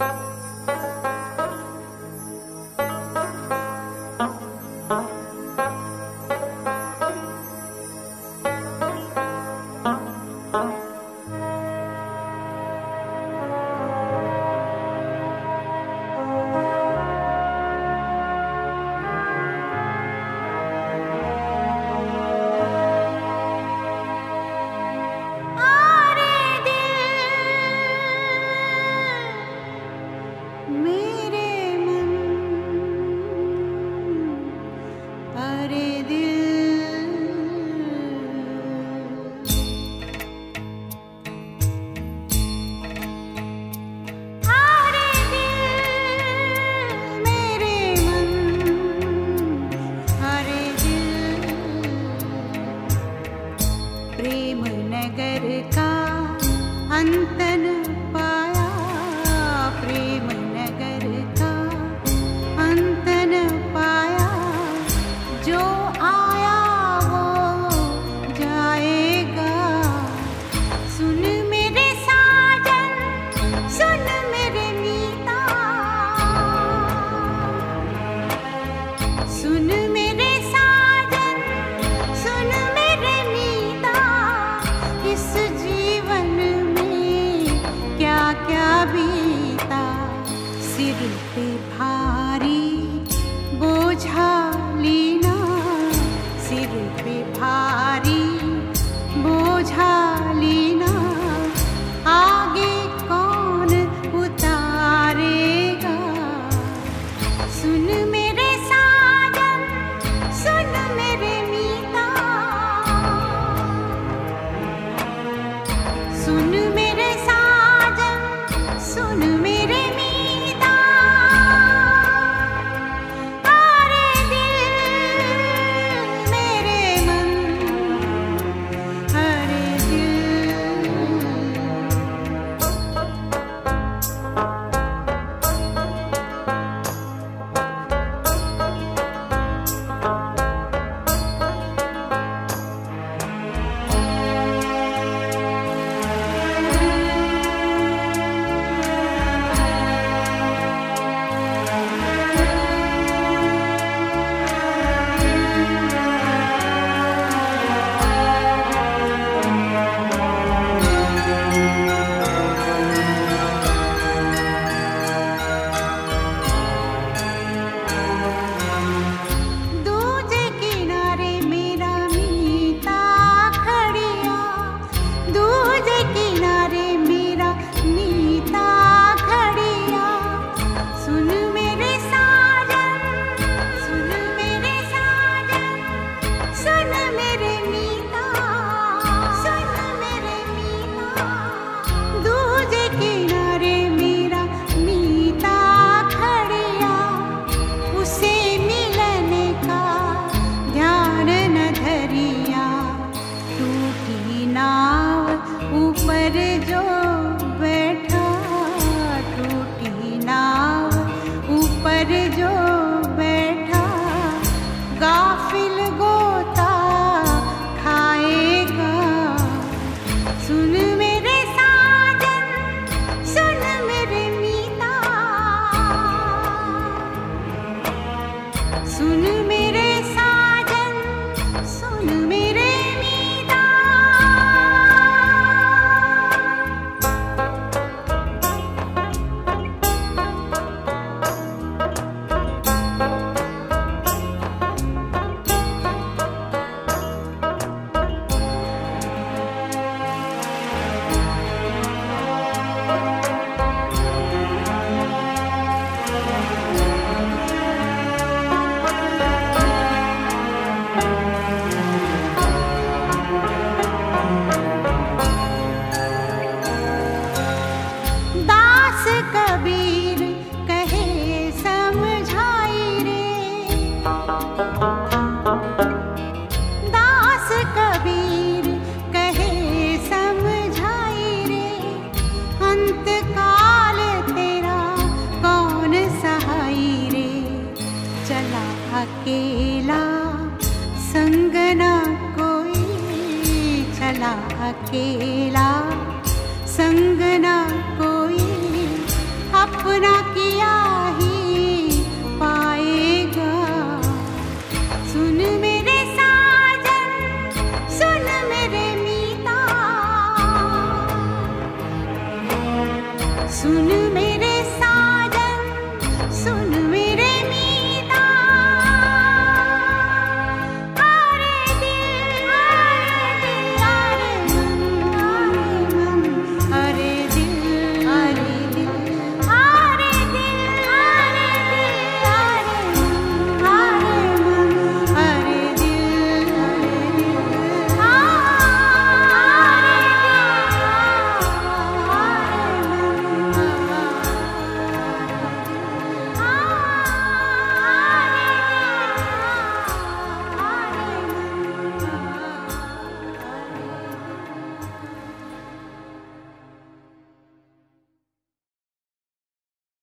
Bye. तुम्हारे दिल sáname. संगना कोई चला अकेला संगना कोई अपना